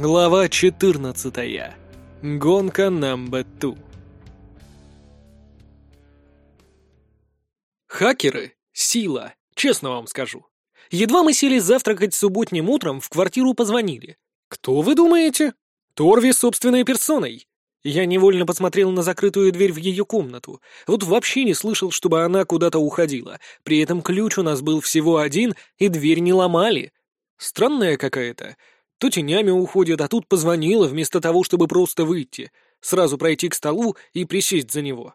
Глава 14. Гонка number two. Хакеры — сила, честно вам скажу. Едва мы сели завтракать субботним утром, в квартиру позвонили. Кто вы думаете? Торви собственной персоной. Я невольно посмотрел на закрытую дверь в ее комнату. Вот вообще не слышал, чтобы она куда-то уходила. При этом ключ у нас был всего один, и дверь не ломали. Странная какая-то. То тенями уходит, а тут позвонила, вместо того, чтобы просто выйти. Сразу пройти к столу и присесть за него.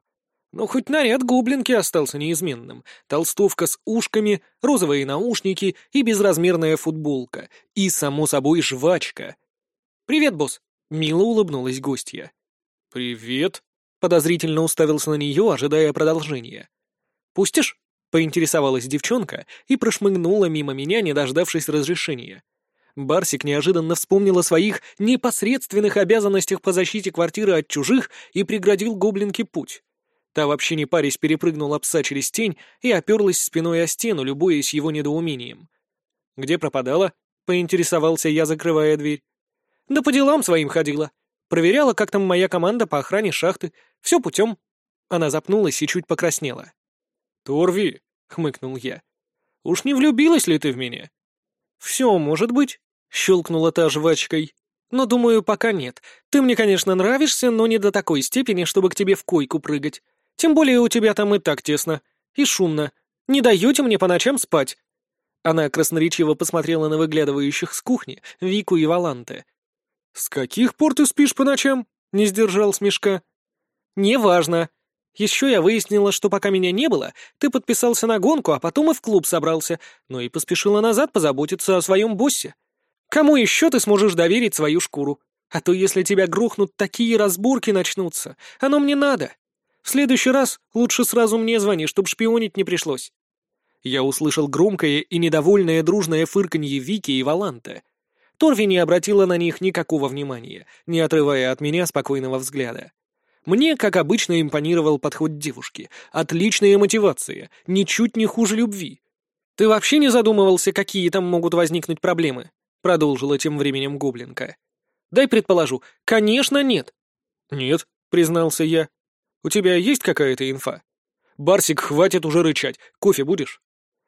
Но хоть наряд гоблинки остался неизменным. Толстовка с ушками, розовые наушники и безразмерная футболка. И, само собой, жвачка. «Привет, босс!» — мило улыбнулась гостья. «Привет!» — подозрительно уставился на нее, ожидая продолжения. «Пустишь?» — поинтересовалась девчонка и прошмыгнула мимо меня, не дождавшись разрешения. Барсик неожиданно вспомнил о своих непосредственных обязанностях по защите квартиры от чужих и преградил гоблинке путь. Та вообще не парясь перепрыгнула пса через тень и оперлась спиной о стену, любуясь его недоумением. «Где пропадала?» — поинтересовался я, закрывая дверь. «Да по делам своим ходила. Проверяла, как там моя команда по охране шахты. Все путем». Она запнулась и чуть покраснела. «Торви!» — хмыкнул я. «Уж не влюбилась ли ты в меня?» «Все может быть», — щелкнула та жвачкой. «Но, думаю, пока нет. Ты мне, конечно, нравишься, но не до такой степени, чтобы к тебе в койку прыгать. Тем более у тебя там и так тесно. И шумно. Не даете мне по ночам спать». Она красноречиво посмотрела на выглядывающих с кухни Вику и Валанте. «С каких пор ты спишь по ночам?» — не сдержал смешка. «Неважно. Еще я выяснила, что пока меня не было, ты подписался на гонку, а потом и в клуб собрался, но и поспешила назад позаботиться о своем боссе. Кому еще ты сможешь доверить свою шкуру? А то если тебя грохнут, такие разборки начнутся. Оно мне надо. В следующий раз лучше сразу мне звони, чтоб шпионить не пришлось». Я услышал громкое и недовольное дружное фырканье Вики и Валанта. Торви не обратила на них никакого внимания, не отрывая от меня спокойного взгляда. Мне, как обычно, импонировал подход девушки. Отличная мотивация, ничуть не хуже любви. «Ты вообще не задумывался, какие там могут возникнуть проблемы?» Продолжила тем временем Гоблинка. «Дай предположу. Конечно, нет». «Нет», — признался я. «У тебя есть какая-то инфа?» «Барсик, хватит уже рычать. Кофе будешь?»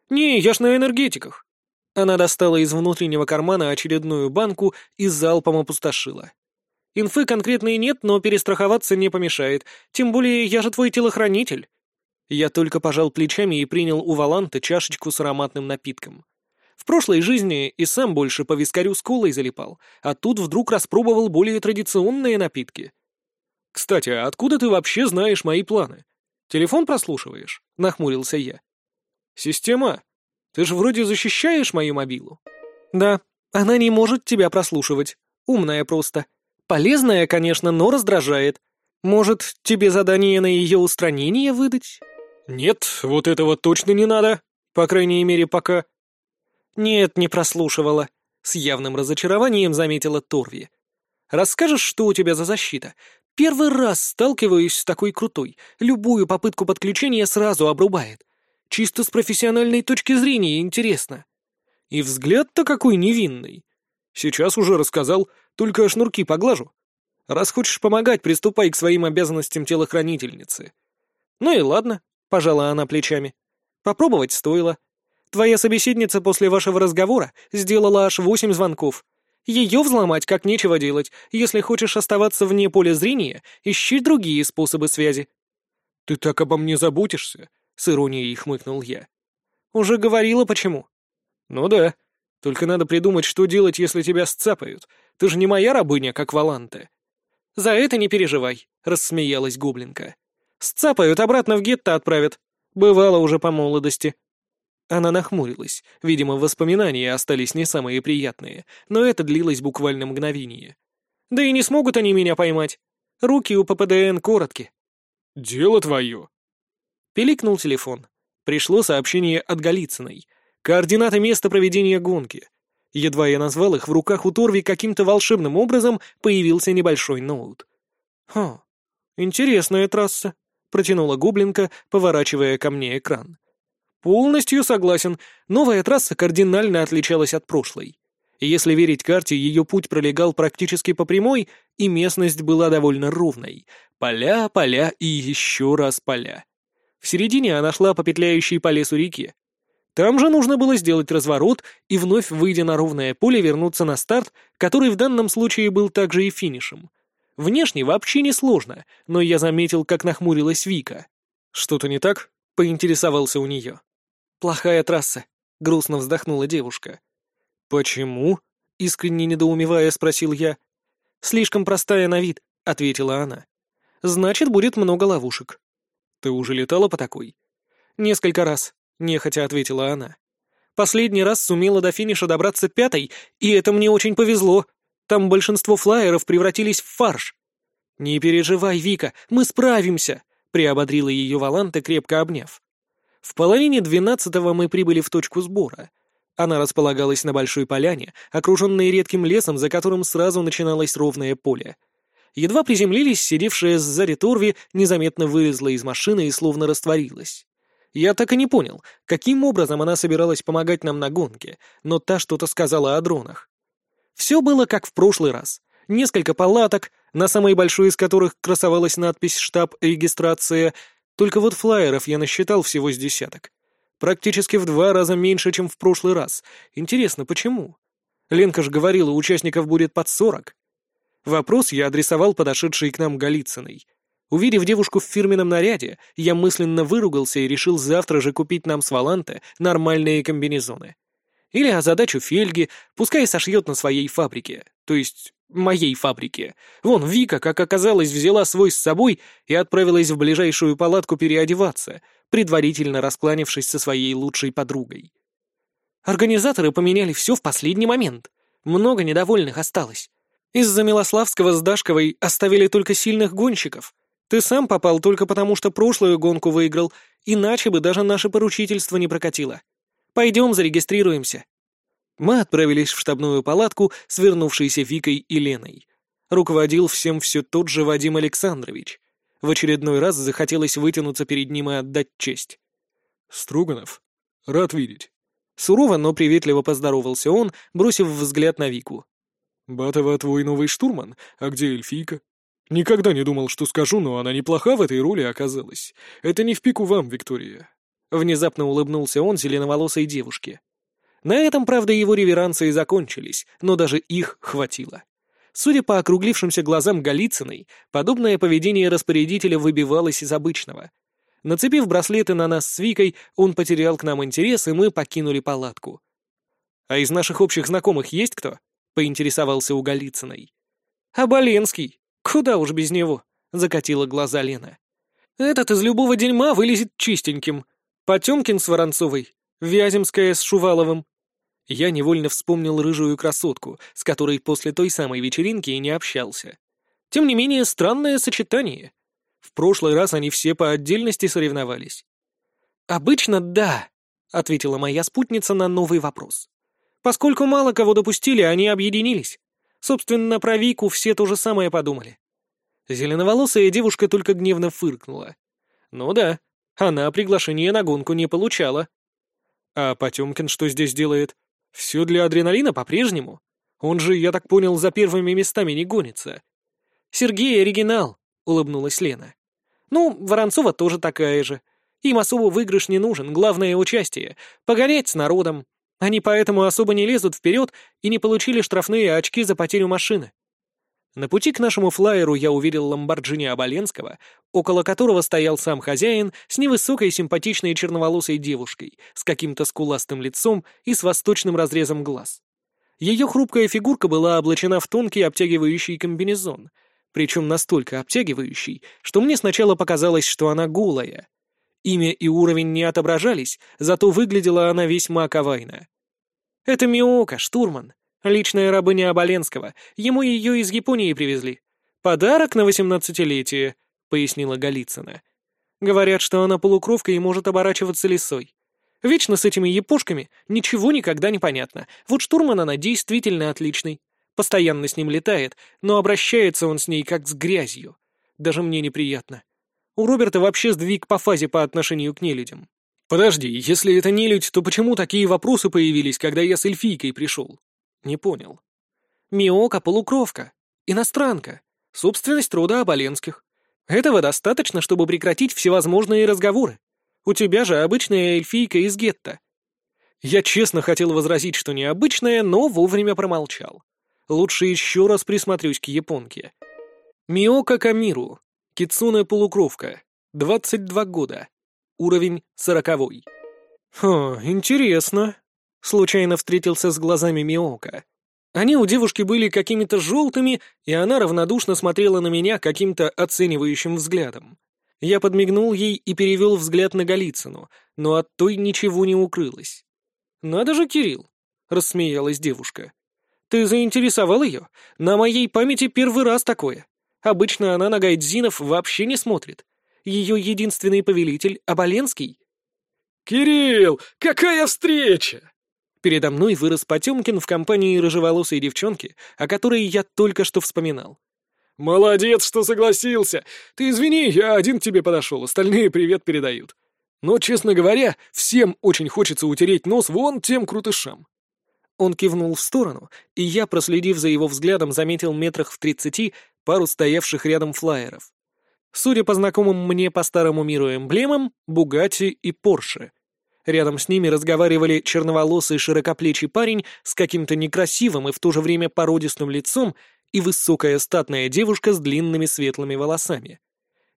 «Не, я ж на энергетиках». Она достала из внутреннего кармана очередную банку и залпом опустошила. Инфы конкретной нет, но перестраховаться не помешает. Тем более я же твой телохранитель. Я только пожал плечами и принял у Валанта чашечку с ароматным напитком. В прошлой жизни и сам больше по вискарю с колой залипал, а тут вдруг распробовал более традиционные напитки. «Кстати, а откуда ты вообще знаешь мои планы? Телефон прослушиваешь?» — нахмурился я. «Система, ты же вроде защищаешь мою мобилу». «Да, она не может тебя прослушивать. Умная просто», Полезная, конечно, но раздражает. Может, тебе задание на ее устранение выдать? Нет, вот этого точно не надо. По крайней мере, пока. Нет, не прослушивала. С явным разочарованием заметила Торви. Расскажешь, что у тебя за защита? Первый раз сталкиваюсь с такой крутой. Любую попытку подключения сразу обрубает. Чисто с профессиональной точки зрения интересно. И взгляд-то какой невинный. Сейчас уже рассказал, только шнурки поглажу. Раз хочешь помогать, приступай к своим обязанностям телохранительницы. Ну и ладно, пожала она плечами. Попробовать стоило. Твоя собеседница после вашего разговора сделала аж восемь звонков. Ее взломать как нечего делать. Если хочешь оставаться вне поля зрения, ищи другие способы связи. Ты так обо мне заботишься, с иронией хмыкнул я. Уже говорила почему. Ну да, только надо придумать, что делать, если тебя сцапают. Ты же не моя рабыня, как Валанте». «За это не переживай», — рассмеялась Гоблинка. «Сцапают, обратно в гетто отправят. Бывало уже по молодости». Она нахмурилась. Видимо, воспоминания остались не самые приятные, но это длилось буквально мгновение. «Да и не смогут они меня поймать. Руки у ППДН короткие». «Дело твое». Пиликнул телефон. Пришло сообщение от Голицыной. Координаты места проведения гонки. Едва я назвал их, в руках у Торви каким-то волшебным образом появился небольшой ноут. «Хм, интересная трасса», — протянула Гоблинка, поворачивая ко мне экран. «Полностью согласен. Новая трасса кардинально отличалась от прошлой. Если верить карте, ее путь пролегал практически по прямой, и местность была довольно ровной. Поля, поля и еще раз поля. В середине она шла по петляющей по лесу реке. Там же нужно было сделать разворот и вновь, выйдя на ровное поле, вернуться на старт, который в данном случае был также и финишем. Внешне вообще не сложно, но я заметил, как нахмурилась Вика. «Что-то не так?» — поинтересовался у нее. «Плохая трасса», — грустно вздохнула девушка. «Почему?» — искренне недоумевая спросил я. «Слишком простая на вид», — ответила она. «Значит, будет много ловушек». «Ты уже летала по такой?» «Несколько раз. — нехотя ответила она. «Последний раз сумела до финиша добраться пятой, и это мне очень повезло. Там большинство флайеров превратились в фарш». «Не переживай, Вика, мы справимся», — приободрила ее Валанта, крепко обняв. В половине двенадцатого мы прибыли в точку сбора. Она располагалась на большой поляне, окруженной редким лесом, за которым сразу начиналось ровное поле. Едва приземлились, сидевшая сзади Торви незаметно вылезла из машины и словно растворилась. Я так и не понял, каким образом она собиралась помогать нам на гонке, но та что-то сказала о дронах. Все было как в прошлый раз. Несколько палаток, на самой большой из которых красовалась надпись «Штаб регистрация», только вот флайеров я насчитал всего с десяток. Практически в два раза меньше, чем в прошлый раз. Интересно, почему? Ленка же говорила, участников будет под сорок. Вопрос я адресовал подошедшей к нам Голицыной. Увидев девушку в фирменном наряде, я мысленно выругался и решил завтра же купить нам с Валанте нормальные комбинезоны. Или озадачу Фельги, пускай сошьет на своей фабрике, то есть моей фабрике. Вон, Вика, как оказалось, взяла свой с собой и отправилась в ближайшую палатку переодеваться, предварительно раскланившись со своей лучшей подругой. Организаторы поменяли все в последний момент. Много недовольных осталось. Из-за Милославского с Дашковой оставили только сильных гонщиков — ты сам попал только потому, что прошлую гонку выиграл, иначе бы даже наше поручительство не прокатило. Пойдем зарегистрируемся». Мы отправились в штабную палатку, свернувшейся Викой и Леной. Руководил всем все тот же Вадим Александрович. В очередной раз захотелось вытянуться перед ним и отдать честь. «Струганов, рад видеть». Сурово, но приветливо поздоровался он, бросив взгляд на Вику. «Батова твой новый штурман? А где эльфийка?» Никогда не думал, что скажу, но она неплоха в этой роли оказалась. Это не в пику вам, Виктория. Внезапно улыбнулся он зеленоволосой девушке. На этом, правда, его реверансы и закончились, но даже их хватило. Судя по округлившимся глазам Голицыной, подобное поведение распорядителя выбивалось из обычного. Нацепив браслеты на нас с Викой, он потерял к нам интерес, и мы покинули палатку. «А из наших общих знакомых есть кто?» — поинтересовался у Голицыной. «Аболенский», «Куда уж без него?» — закатила глаза Лена. «Этот из любого дерьма вылезет чистеньким. Потемкин с Воронцовой, Вяземская с Шуваловым». Я невольно вспомнил рыжую красотку, с которой после той самой вечеринки и не общался. Тем не менее, странное сочетание. В прошлый раз они все по отдельности соревновались. «Обычно да», — ответила моя спутница на новый вопрос. «Поскольку мало кого допустили, они объединились. Собственно, про Вику все то же самое подумали. Зеленоволосая девушка только гневно фыркнула. Ну да, она приглашение на гонку не получала. А Потемкин что здесь делает? Все для адреналина по-прежнему? Он же, я так понял, за первыми местами не гонится. Сергей оригинал, улыбнулась Лена. Ну, Воронцова тоже такая же. Им особо выигрыш не нужен, главное участие. Погонять с народом. Они поэтому особо не лезут вперед и не получили штрафные очки за потерю машины. На пути к нашему флайеру я увидел ламборджини Оболенского, около которого стоял сам хозяин с невысокой симпатичной черноволосой девушкой, с каким-то скуластым лицом и с восточным разрезом глаз. Ее хрупкая фигурка была облачена в тонкий обтягивающий комбинезон, причем настолько обтягивающий, что мне сначала показалось, что она голая. Имя и уровень не отображались, зато выглядела она весьма ковайно. «Это Миока, штурман. Личная рабыня Оболенского. Ему ее из Японии привезли. Подарок на восемнадцатилетие», — пояснила Голицына. «Говорят, что она полукровка и может оборачиваться лисой. Вечно с этими япошками ничего никогда не понятно. Вот штурман она действительно отличный. Постоянно с ним летает, но обращается он с ней как с грязью. Даже мне неприятно. У Роберта вообще сдвиг по фазе по отношению к нелюдям. Подожди, если это нелюдь, то почему такие вопросы появились, когда я с эльфийкой пришел? Не понял. Миока — полукровка. Иностранка. Собственность рода Оболенских. Этого достаточно, чтобы прекратить всевозможные разговоры. У тебя же обычная эльфийка из гетто. Я честно хотел возразить, что необычная, но вовремя промолчал. Лучше еще раз присмотрюсь к японке. Миока Камиру. Кицуне полукровка. 22 года. Уровень сороковой. Хм, интересно. Случайно встретился с глазами Миока. Они у девушки были какими-то желтыми, и она равнодушно смотрела на меня каким-то оценивающим взглядом. Я подмигнул ей и перевел взгляд на Голицыну, но от той ничего не укрылось. «Надо же, Кирилл!» — рассмеялась девушка. «Ты заинтересовал ее? На моей памяти первый раз такое. Обычно она на гайдзинов вообще не смотрит. Ее единственный повелитель — Оболенский». «Кирилл, какая встреча!» Передо мной вырос Потемкин в компании рыжеволосой девчонки, о которой я только что вспоминал. «Молодец, что согласился! Ты извини, я один к тебе подошел, остальные привет передают. Но, честно говоря, всем очень хочется утереть нос вон тем крутышам». Он кивнул в сторону, и я, проследив за его взглядом, заметил метрах в тридцати пару стоявших рядом флайеров. Судя по знакомым мне по старому миру эмблемам, Бугатти и Порше — Рядом с ними разговаривали черноволосый широкоплечий парень с каким-то некрасивым и в то же время породистым лицом и высокая статная девушка с длинными светлыми волосами.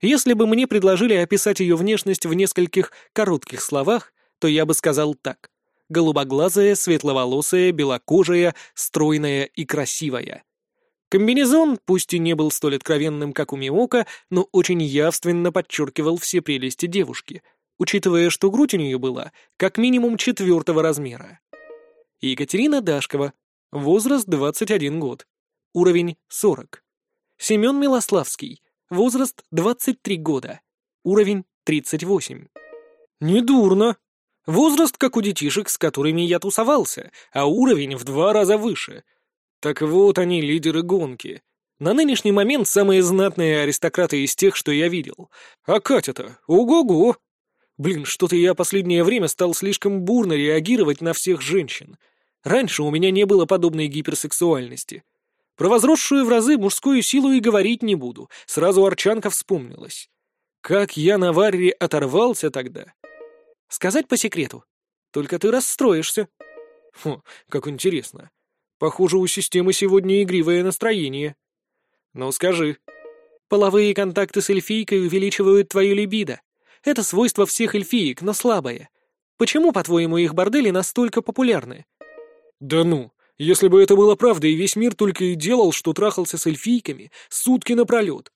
Если бы мне предложили описать ее внешность в нескольких коротких словах, то я бы сказал так. Голубоглазая, светловолосая, белокожая, стройная и красивая. Комбинезон, пусть и не был столь откровенным, как у Миока, но очень явственно подчеркивал все прелести девушки — учитывая, что грудь у нее была как минимум четвертого размера. Екатерина Дашкова, возраст 21 год, уровень 40. Семен Милославский, возраст 23 года, уровень 38. Недурно. Возраст как у детишек, с которыми я тусовался, а уровень в два раза выше. Так вот они, лидеры гонки. На нынешний момент самые знатные аристократы из тех, что я видел. А Катя-то, ого-го! Блин, что-то я последнее время стал слишком бурно реагировать на всех женщин. Раньше у меня не было подобной гиперсексуальности. Про возросшую в разы мужскую силу и говорить не буду, сразу Арчанка вспомнилась. Как я на Варре оторвался тогда. Сказать по секрету. Только ты расстроишься. Фу, как интересно. Похоже, у системы сегодня игривое настроение. Ну, скажи. Половые контакты с эльфийкой увеличивают твою либидо. Это свойство всех эльфиек, но слабое. Почему, по-твоему, их бордели настолько популярны?» «Да ну, если бы это было правдой, и весь мир только и делал, что трахался с эльфийками сутки напролет».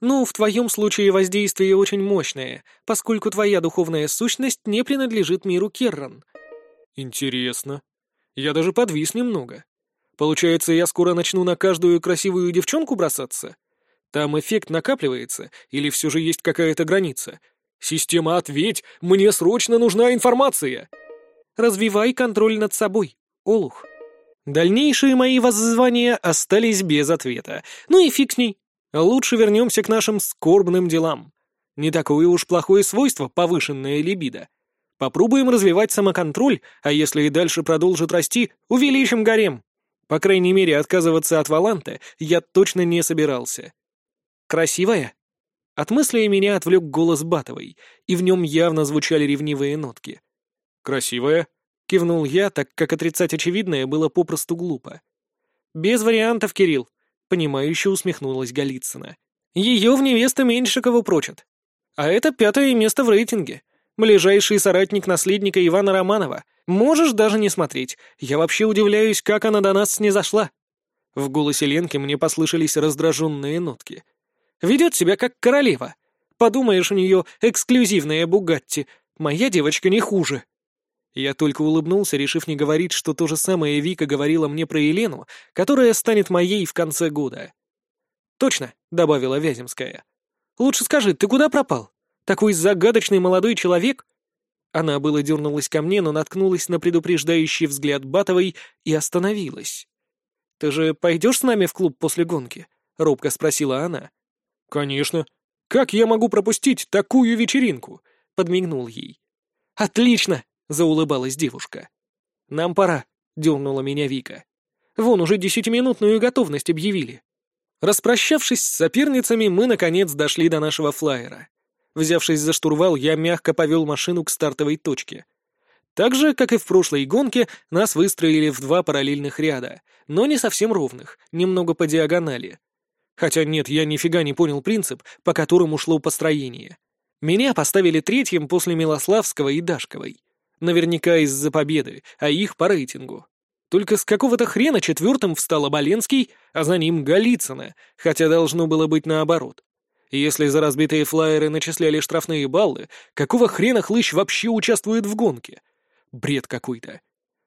«Ну, в твоем случае воздействие очень мощное, поскольку твоя духовная сущность не принадлежит миру Керран». «Интересно. Я даже подвис немного. Получается, я скоро начну на каждую красивую девчонку бросаться? Там эффект накапливается, или все же есть какая-то граница?» «Система, ответь! Мне срочно нужна информация!» «Развивай контроль над собой, Олух». Дальнейшие мои воззвания остались без ответа. Ну и фиг с ней. Лучше вернемся к нашим скорбным делам. Не такое уж плохое свойство повышенная либидо. Попробуем развивать самоконтроль, а если и дальше продолжит расти, увеличим гарем. По крайней мере, отказываться от Валанта я точно не собирался. Красивая? От мыслей меня отвлек голос Батовой, и в нем явно звучали ревнивые нотки. «Красивая?» — кивнул я, так как отрицать очевидное было попросту глупо. «Без вариантов, Кирилл», — понимающе усмехнулась Голицына. «Ее в невесты меньше кого прочат. А это пятое место в рейтинге. Ближайший соратник наследника Ивана Романова. Можешь даже не смотреть. Я вообще удивляюсь, как она до нас не зашла». В голосе Ленки мне послышались раздраженные нотки — Ведет себя как королева. Подумаешь, у нее эксклюзивная Бугатти. Моя девочка не хуже». Я только улыбнулся, решив не говорить, что то же самое Вика говорила мне про Елену, которая станет моей в конце года. «Точно», — добавила Вяземская. «Лучше скажи, ты куда пропал? Такой загадочный молодой человек?» Она было дернулась ко мне, но наткнулась на предупреждающий взгляд Батовой и остановилась. «Ты же пойдешь с нами в клуб после гонки?» — робко спросила она. «Конечно. Как я могу пропустить такую вечеринку?» — подмигнул ей. «Отлично!» — заулыбалась девушка. «Нам пора», — дернула меня Вика. Вон уже десятиминутную готовность объявили. Распрощавшись с соперницами, мы, наконец, дошли до нашего флайера. Взявшись за штурвал, я мягко повел машину к стартовой точке. Так же, как и в прошлой гонке, нас выстроили в два параллельных ряда, но не совсем ровных, немного по диагонали. Хотя нет, я нифига не понял принцип, по которому шло построение. Меня поставили третьим после Милославского и Дашковой. Наверняка из-за победы, а их по рейтингу. Только с какого-то хрена четвертым встал Оболенский, а за ним Голицына, хотя должно было быть наоборот. Если за разбитые флайеры начисляли штрафные баллы, какого хрена Хлыщ вообще участвует в гонке? Бред какой-то.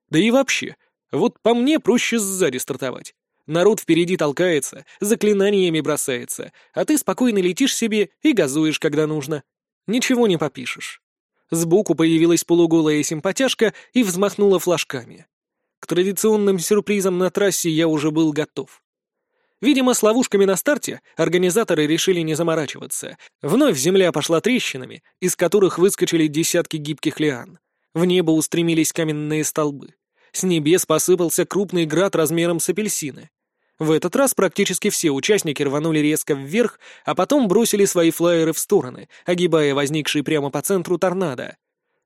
Да и вообще, вот по мне проще сзади стартовать. Народ впереди толкается, заклинаниями бросается, а ты спокойно летишь себе и газуешь, когда нужно. Ничего не попишешь. Сбоку появилась полуголая симпатяшка и взмахнула флажками. К традиционным сюрпризам на трассе я уже был готов. Видимо, с ловушками на старте организаторы решили не заморачиваться. Вновь земля пошла трещинами, из которых выскочили десятки гибких лиан. В небо устремились каменные столбы. С небес посыпался крупный град размером с апельсины. В этот раз практически все участники рванули резко вверх, а потом бросили свои флайеры в стороны, огибая возникший прямо по центру торнадо.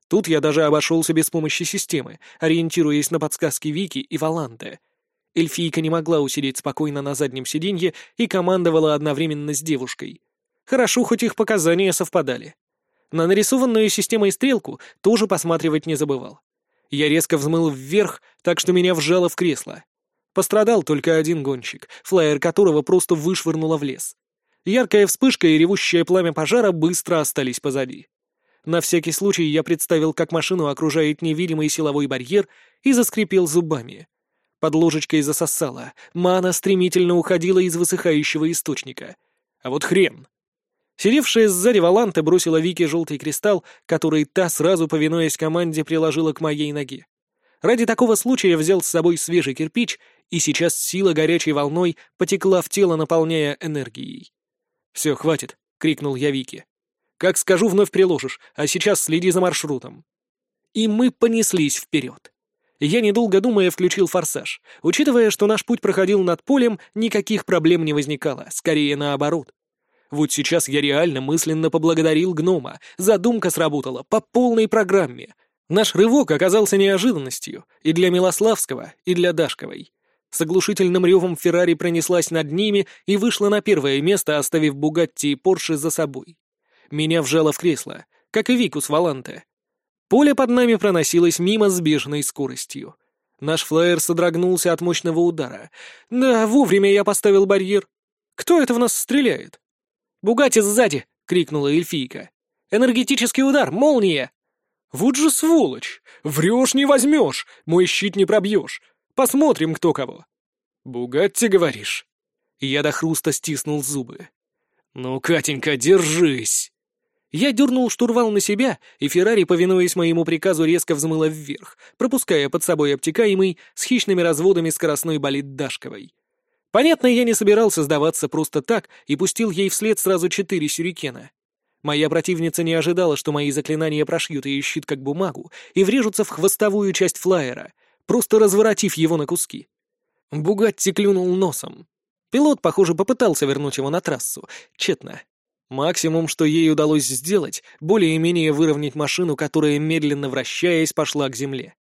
Тут я даже обошелся без помощи системы, ориентируясь на подсказки Вики и Валанте. Эльфийка не могла усидеть спокойно на заднем сиденье и командовала одновременно с девушкой. Хорошо, хоть их показания совпадали. На нарисованную системой стрелку тоже посматривать не забывал. Я резко взмыл вверх, так что меня вжало в кресло. Пострадал только один гонщик, флайер которого просто вышвырнуло в лес. Яркая вспышка и ревущее пламя пожара быстро остались позади. На всякий случай я представил, как машину окружает невидимый силовой барьер и заскрипел зубами. Под ложечкой засосало, мана стремительно уходила из высыхающего источника. А вот хрен! Сидевшая сзади Валанта бросила Вике желтый кристалл, который та, сразу повинуясь команде, приложила к моей ноге. Ради такого случая взял с собой свежий кирпич, и сейчас сила горячей волной потекла в тело, наполняя энергией. «Все, хватит!» — крикнул я Вике. «Как скажу, вновь приложишь, а сейчас следи за маршрутом». И мы понеслись вперед. Я, недолго думая, включил форсаж. Учитывая, что наш путь проходил над полем, никаких проблем не возникало, скорее наоборот. Вот сейчас я реально мысленно поблагодарил гнома. Задумка сработала по полной программе. Наш рывок оказался неожиданностью и для Милославского, и для Дашковой. С оглушительным ревом Феррари пронеслась над ними и вышла на первое место, оставив Бугатти и Порше за собой. Меня вжало в кресло, как и Вику с Валанте. Поле под нами проносилось мимо с бешеной скоростью. Наш флайер содрогнулся от мощного удара. Да, вовремя я поставил барьер. Кто это в нас стреляет? «Бугати сзади!» — крикнула эльфийка. «Энергетический удар! Молния!» «Вот же сволочь! Врешь не возьмешь, мой щит не пробьешь. Посмотрим, кто кого». «Бугатти, говоришь?» Я до хруста стиснул зубы. «Ну, Катенька, держись!» Я дернул штурвал на себя, и Феррари, повинуясь моему приказу, резко взмыла вверх, пропуская под собой обтекаемый с хищными разводами скоростной болид Дашковой. Понятно, я не собирался сдаваться просто так и пустил ей вслед сразу четыре сюрикена. Моя противница не ожидала, что мои заклинания прошьют ее щит как бумагу и врежутся в хвостовую часть флайера, просто разворотив его на куски. Бугатти клюнул носом. Пилот, похоже, попытался вернуть его на трассу. Тщетно. Максимум, что ей удалось сделать, более-менее выровнять машину, которая, медленно вращаясь, пошла к земле.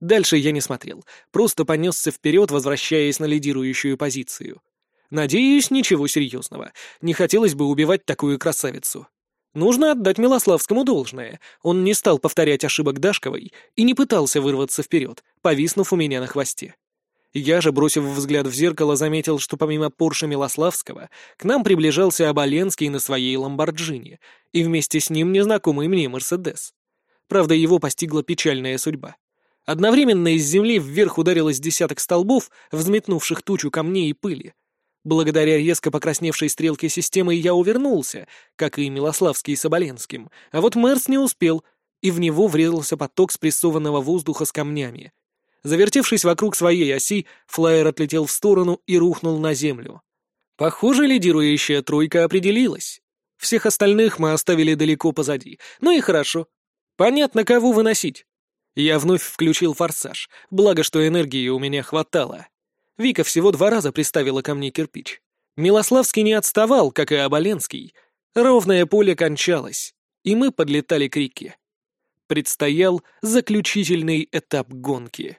Дальше я не смотрел, просто понесся вперед, возвращаясь на лидирующую позицию. Надеюсь, ничего серьезного. Не хотелось бы убивать такую красавицу. Нужно отдать Милославскому должное. Он не стал повторять ошибок Дашковой и не пытался вырваться вперед, повиснув у меня на хвосте. Я же, бросив взгляд в зеркало, заметил, что помимо Порше Милославского, к нам приближался Оболенский на своей Ламборджини, и вместе с ним незнакомый мне Мерседес. Правда, его постигла печальная судьба. Одновременно из земли вверх ударилось десяток столбов, взметнувших тучу камней и пыли, Благодаря резко покрасневшей стрелке системы я увернулся, как и Милославский с Оболенским, а вот Мерс не успел, и в него врезался поток спрессованного воздуха с камнями. Завертевшись вокруг своей оси, флайер отлетел в сторону и рухнул на землю. Похоже, лидирующая тройка определилась. Всех остальных мы оставили далеко позади. Ну и хорошо. Понятно, кого выносить. Я вновь включил форсаж, благо что энергии у меня хватало. Вика всего два раза приставила ко мне кирпич. Милославский не отставал, как и Оболенский. Ровное поле кончалось, и мы подлетали к реке. Предстоял заключительный этап гонки.